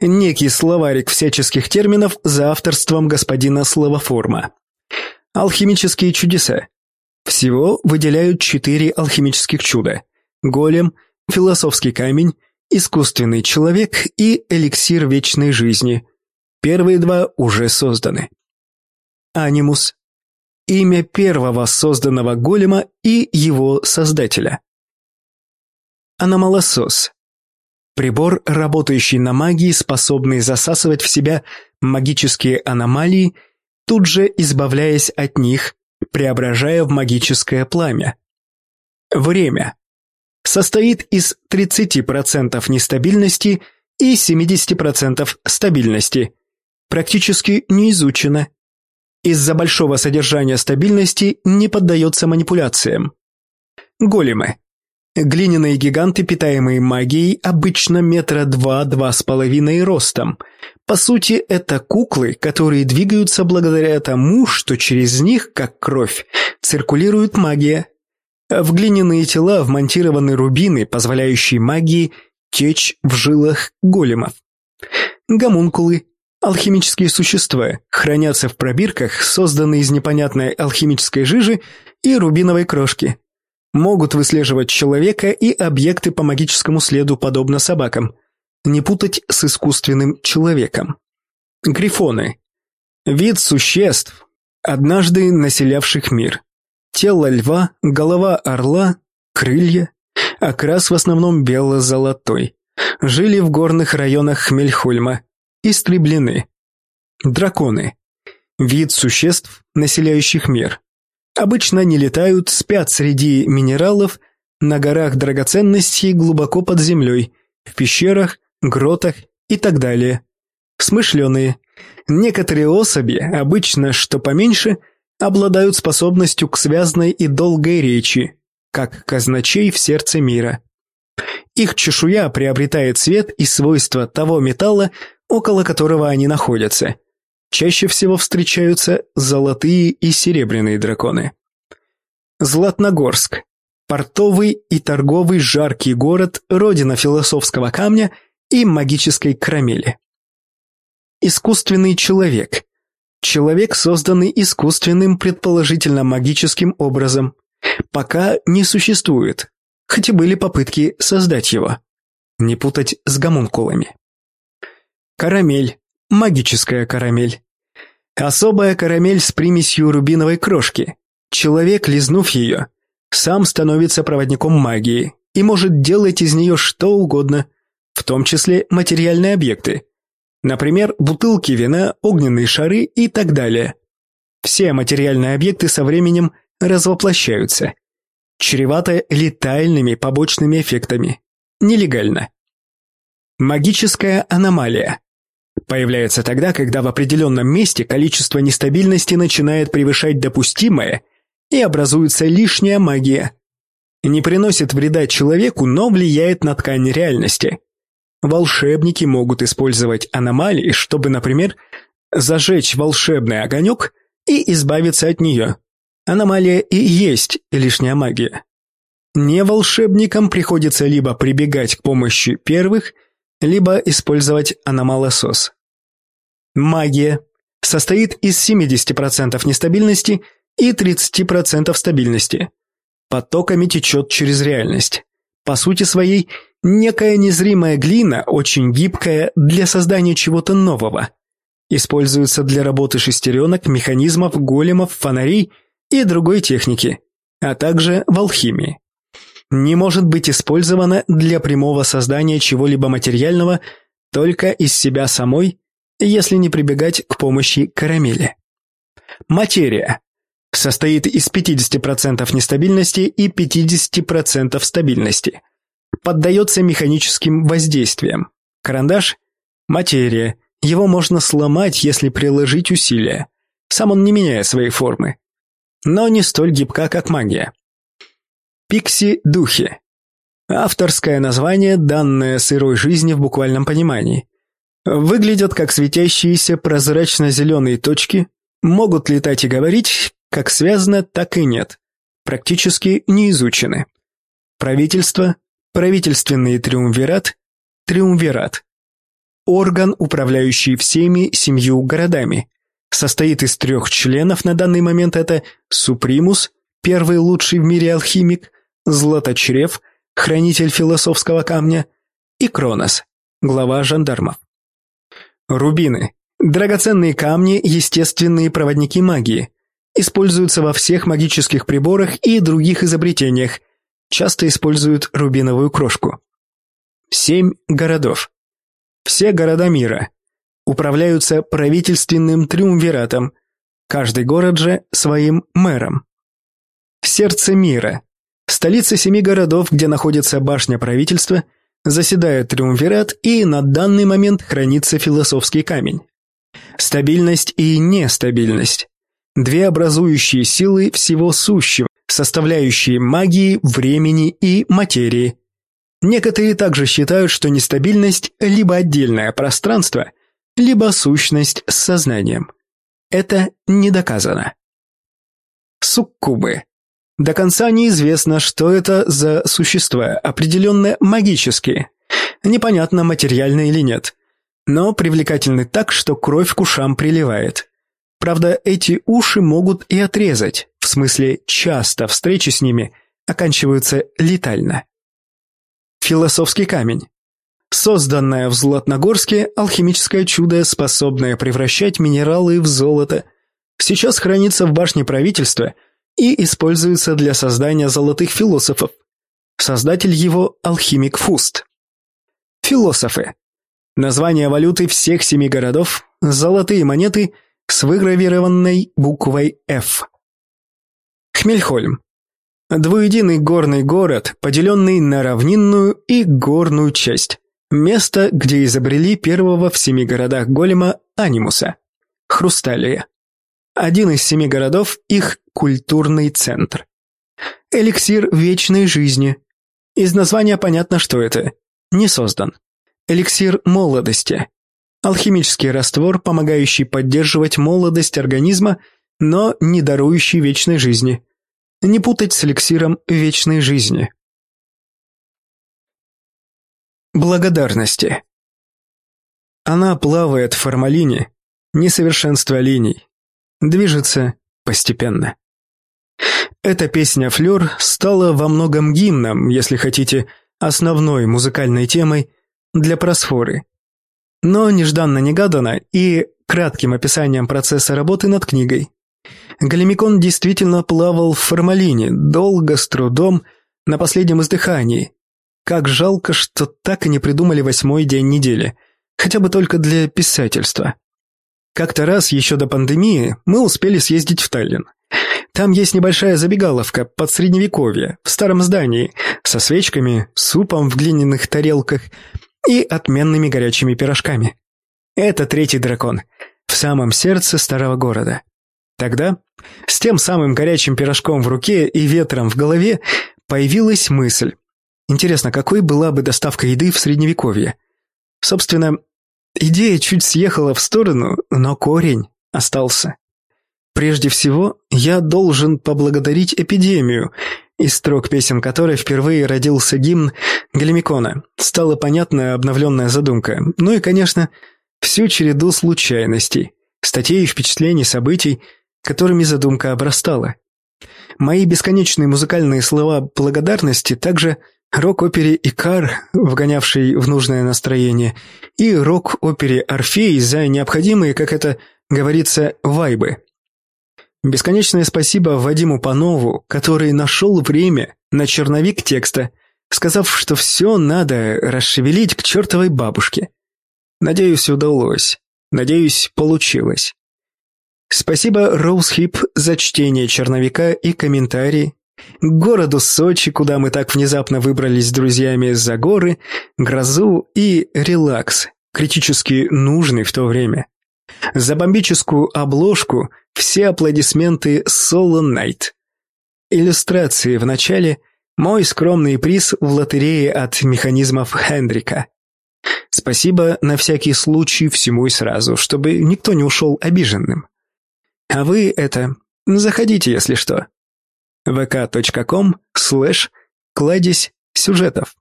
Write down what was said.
некий словарик всяческих терминов за авторством господина Словоформа. Алхимические чудеса. Всего выделяют четыре алхимических чуда – голем, философский камень, искусственный человек и эликсир вечной жизни. Первые два уже созданы. Анимус – имя первого созданного голема и его создателя. Аномалосос – прибор, работающий на магии, способный засасывать в себя магические аномалии, тут же избавляясь от них, преображая в магическое пламя. Время состоит из 30% нестабильности и 70% стабильности. Практически не изучено. Из-за большого содержания стабильности не поддается манипуляциям. Големы. Глиняные гиганты, питаемые магией, обычно метра два-два с половиной ростом. По сути, это куклы, которые двигаются благодаря тому, что через них, как кровь, циркулирует магия. В глиняные тела вмонтированы рубины, позволяющие магии течь в жилах големов. Гомункулы – алхимические существа, хранятся в пробирках, созданные из непонятной алхимической жижи и рубиновой крошки. Могут выслеживать человека и объекты по магическому следу, подобно собакам. Не путать с искусственным человеком. Грифоны – вид существ, однажды населявших мир. Тело льва, голова орла, крылья. Окрас в основном бело-золотой. Жили в горных районах Хмельхольма. Истреблены. Драконы. Вид существ, населяющих мир. Обычно не летают, спят среди минералов, на горах драгоценностей глубоко под землей, в пещерах, гротах и так далее. Смышленые. Некоторые особи, обычно что поменьше – обладают способностью к связной и долгой речи, как казначей в сердце мира. Их чешуя приобретает цвет и свойства того металла, около которого они находятся. Чаще всего встречаются золотые и серебряные драконы. Златногорск – портовый и торговый жаркий город, родина философского камня и магической карамели. Искусственный человек Человек, созданный искусственным, предположительно магическим образом, пока не существует, хотя были попытки создать его. Не путать с гомункулами. Карамель. Магическая карамель. Особая карамель с примесью рубиновой крошки. Человек, лизнув ее, сам становится проводником магии и может делать из нее что угодно, в том числе материальные объекты, Например, бутылки вина, огненные шары и так далее. Все материальные объекты со временем развоплощаются. Чревато летальными побочными эффектами. Нелегально. Магическая аномалия. Появляется тогда, когда в определенном месте количество нестабильности начинает превышать допустимое и образуется лишняя магия. Не приносит вреда человеку, но влияет на ткань реальности. Волшебники могут использовать аномалии, чтобы, например, зажечь волшебный огонек и избавиться от нее. Аномалия и есть лишняя магия. Не волшебникам приходится либо прибегать к помощи первых, либо использовать аномалосос. Магия состоит из 70% нестабильности и 30% стабильности. Потоками течет через реальность. По сути своей – Некая незримая глина, очень гибкая для создания чего-то нового. Используется для работы шестеренок, механизмов, големов, фонарей и другой техники, а также в алхимии. Не может быть использована для прямого создания чего-либо материального только из себя самой, если не прибегать к помощи карамели. Материя состоит из 50% нестабильности и 50% стабильности поддается механическим воздействиям. Карандаш – материя, его можно сломать, если приложить усилия. Сам он не меняет своей формы. Но не столь гибка, как магия. Пикси-духи. Авторское название, данное сырой жизни в буквальном понимании. Выглядят как светящиеся прозрачно-зеленые точки, могут летать и говорить, как связано, так и нет. Практически не изучены. Правительство, Правительственный триумвират, триумвират. орган, управляющий всеми семью городами. Состоит из трех членов, на данный момент это Супримус, первый лучший в мире алхимик, Златочрев, хранитель философского камня, и Кронос, глава жандармов. Рубины. Драгоценные камни – естественные проводники магии. Используются во всех магических приборах и других изобретениях. Часто используют рубиновую крошку. Семь городов. Все города мира. Управляются правительственным триумвиратом. Каждый город же своим мэром. Сердце мира. Столица семи городов, где находится башня правительства, заседает триумвират и на данный момент хранится философский камень. Стабильность и нестабильность. Две образующие силы всего сущего, составляющие магии, времени и материи. Некоторые также считают, что нестабильность – либо отдельное пространство, либо сущность с сознанием. Это не доказано. Суккубы. До конца неизвестно, что это за существа, определенно магические. Непонятно, материально или нет. Но привлекательны так, что кровь к ушам приливает. Правда, эти уши могут и отрезать, в смысле часто встречи с ними оканчиваются летально. Философский камень. Созданное в Златногорске алхимическое чудо, способное превращать минералы в золото, сейчас хранится в башне правительства – и используется для создания золотых философов. Создатель его – алхимик Фуст. Философы. Название валюты всех семи городов – золотые монеты с выгравированной буквой «Ф». Хмельхольм. Двуединый горный город, поделенный на равнинную и горную часть. Место, где изобрели первого в семи городах голема Анимуса – Хрусталия. Один из семи городов – их культурный центр. Эликсир вечной жизни. Из названия понятно, что это. Не создан. Эликсир молодости. Алхимический раствор, помогающий поддерживать молодость организма, но не дарующий вечной жизни. Не путать с эликсиром вечной жизни. Благодарности. Она плавает в формалине, несовершенство линий, движется постепенно. Эта песня «Флёр» стала во многом гимном, если хотите, основной музыкальной темой для просфоры. Но нежданно-негаданно и кратким описанием процесса работы над книгой. Галимикон действительно плавал в формалине, долго, с трудом, на последнем издыхании. Как жалко, что так и не придумали восьмой день недели, хотя бы только для писательства. Как-то раз, еще до пандемии, мы успели съездить в Таллин. Там есть небольшая забегаловка под средневековье, в старом здании, со свечками, супом в глиняных тарелках и отменными горячими пирожками. Это третий дракон, в самом сердце старого города. Тогда, с тем самым горячим пирожком в руке и ветром в голове, появилась мысль. Интересно, какой была бы доставка еды в средневековье? Собственно, Идея чуть съехала в сторону, но корень остался. Прежде всего, я должен поблагодарить эпидемию, из строк песен которой впервые родился гимн Галимикона. Стала понятна обновленная задумка. Ну и, конечно, всю череду случайностей, статей и впечатлений, событий, которыми задумка обрастала. Мои бесконечные музыкальные слова благодарности также рок-опере «Икар», вгонявший в нужное настроение, и рок-опере «Орфей» за необходимые, как это говорится, вайбы. Бесконечное спасибо Вадиму Панову, который нашел время на черновик текста, сказав, что все надо расшевелить к чертовой бабушке. Надеюсь, удалось. Надеюсь, получилось. Спасибо Роузхип за чтение черновика и комментарии, к городу Сочи, куда мы так внезапно выбрались с друзьями за горы, грозу и релакс, критически нужный в то время. За бомбическую обложку все аплодисменты Соло Найт. Иллюстрации в начале – мой скромный приз в лотерее от механизмов Хендрика. Спасибо на всякий случай всему и сразу, чтобы никто не ушел обиженным. А вы это... Заходите, если что vk.com слэш кладезь сюжетов.